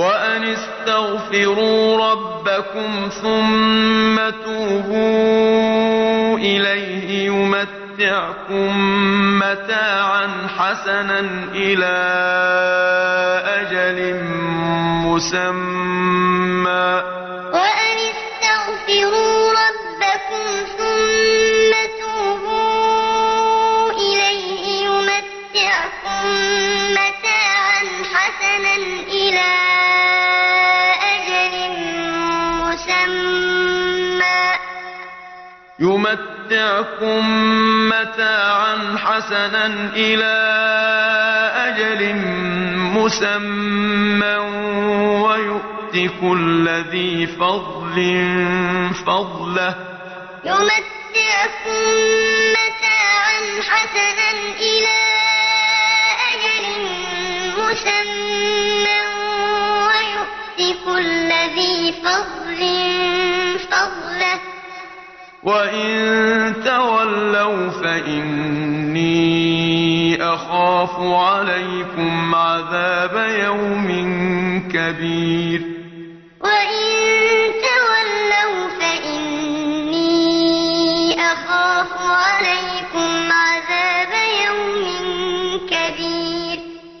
وأن استغفروا ربكم ثم توبوا إليه يمتعكم متاعا حسنا إلى أجل مسمى. مسمى يمتعكم متاعا حسنا إلى أجل مسمى ويؤت كل ذي فضل فضله. يمتعكم متاعا حسنا إلى أجل مسمى ويؤت كل ذي فضل فضله. وإن تولوا فإني أخاف عليكم عذاب يوم كبير